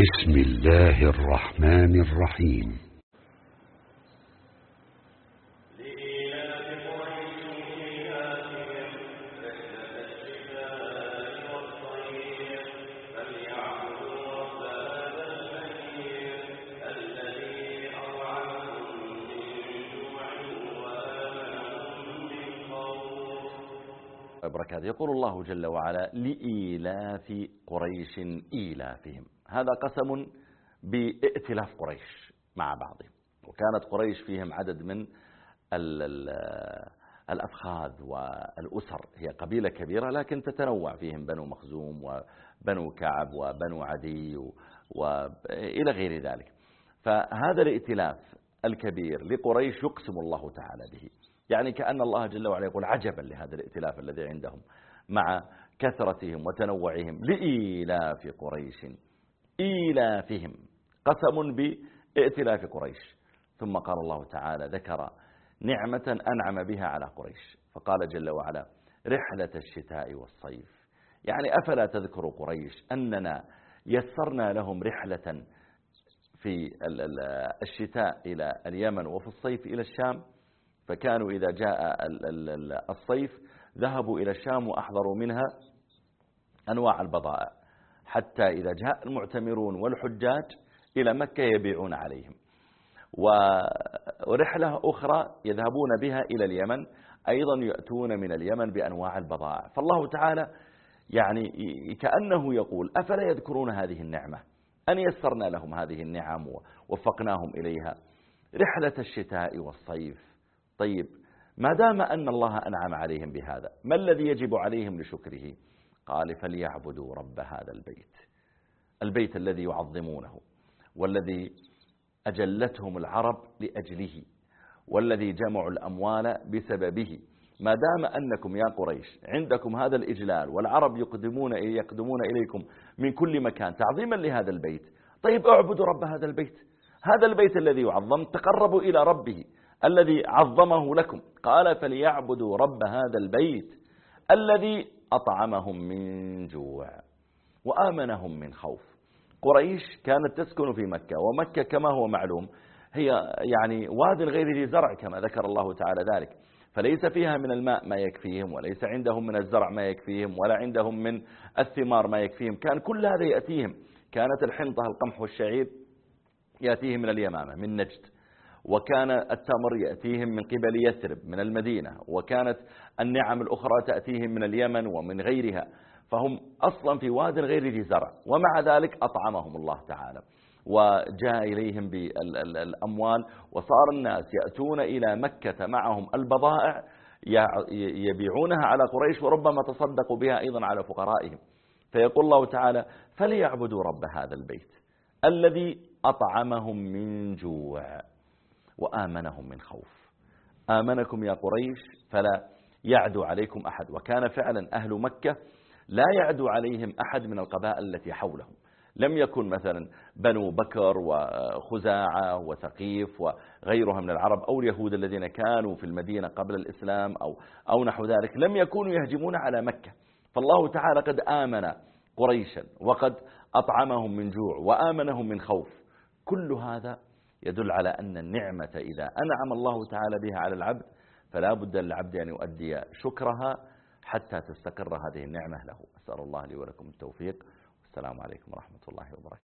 بسم الله الرحمن الرحيم. يقول الله جل وعلا لإيلاف قريش إيلافهم. هذا قسم بائتلاف قريش مع بعضهم وكانت قريش فيهم عدد من الأفخاذ والأسر. هي قبيلة كبيرة لكن تتنوع فيهم بنو مخزوم وبنو كعب وبنو عدي وإلى غير ذلك. فهذا الائتلاف الكبير لقريش يقسم الله تعالى به. يعني كأن الله جل وعلا يقول عجبا لهذا الائتلاف الذي عندهم مع كثرتهم وتنوعهم لإيلاف قريش. إيلافهم. قسم بائتلاف قريش. ثم قال الله تعالى ذكر نعمة أنعم بها على قريش. فقال جل وعلا رحلة الشتاء والصيف. يعني أفلا تذكر قريش أننا يسرنا لهم رحلة في الشتاء إلى اليمن وفي الصيف إلى الشام. فكانوا إذا جاء الصيف ذهبوا إلى الشام وأحضروا منها أنواع البضائع. حتى إذا جاء المعتمرون والحجاج إلى مكة يبيعون عليهم. ورحلة أخرى يذهبون بها إلى اليمن أيضا يأتون من اليمن بأنواع البضائع. فالله تعالى يعني كأنه يقول أفلا يذكرون هذه النعمة؟ أن يسرنا لهم هذه النعم ووفقناهم إليها. رحلة الشتاء والصيف. طيب ما دام أن الله أنعم عليهم بهذا ما الذي يجب عليهم لشكره؟ قال فليعبدوا رب هذا البيت البيت الذي يعظمونه والذي أجلتهم العرب لأجله والذي جمعوا الأموال بسببه. ما دام أنكم يا قريش عندكم هذا الإجلال والعرب يقدمون يقدمون إليكم من كل مكان تعظيما لهذا البيت طيب اعبدوا رب هذا البيت. هذا البيت الذي يعظم تقربوا إلى ربه الذي عظمه لكم. قال فليعبدوا رب هذا البيت. الذي أطعمهم من جوع وآمنهم من خوف. قريش كانت تسكن في مكة ومكة كما هو معلوم هي يعني واد غير ذي زرع كما ذكر الله تعالى ذلك. فليس فيها من الماء ما يكفيهم وليس عندهم من الزرع ما يكفيهم ولا عندهم من الثمار ما يكفيهم. كان كل هذا يأتيهم. كانت الحنطة القمح والشعير يأتيهم من اليمامة من نجد. وكان التمر يأتيهم من قبل يثرب من المدينة وكانت النعم الأخرى تأتيهم من اليمن ومن غيرها. فهم أصلا في واد غير ذي زرع ومع ذلك أطعمهم الله تعالى وجاء إليهم بالأموال وصار الناس يأتون إلى مكة معهم البضائع يبيعونها على قريش وربما تصدقوا بها أيضا على فقرائهم. فيقول الله تعالى فليعبدوا رب هذا البيت الذي أطعمهم من جوع. وآمنهم من خوف. آمنكم يا قريش فلا يعدو عليكم أحد. وكان فعلا أهل مكة لا يعدو عليهم أحد من القبائل التي حولهم. لم يكن مثلا بنو بكر وخزاعة وثقيف وغيرها من العرب أو اليهود الذين كانوا في المدينة قبل الإسلام أو, أو نحو ذلك لم يكونوا يهجمون على مكة. فالله تعالى قد آمن قريشا وقد أطعمهم من جوع وآمنهم من خوف. كل هذا يدل على أن النعمة إذا أنعم الله تعالى بها على العبد فلا بد للعبد أن يؤدي شكرها حتى تستقر هذه النعمة له. أسأل الله لي ولكم التوفيق. والسلام عليكم ورحمة الله وبركاته.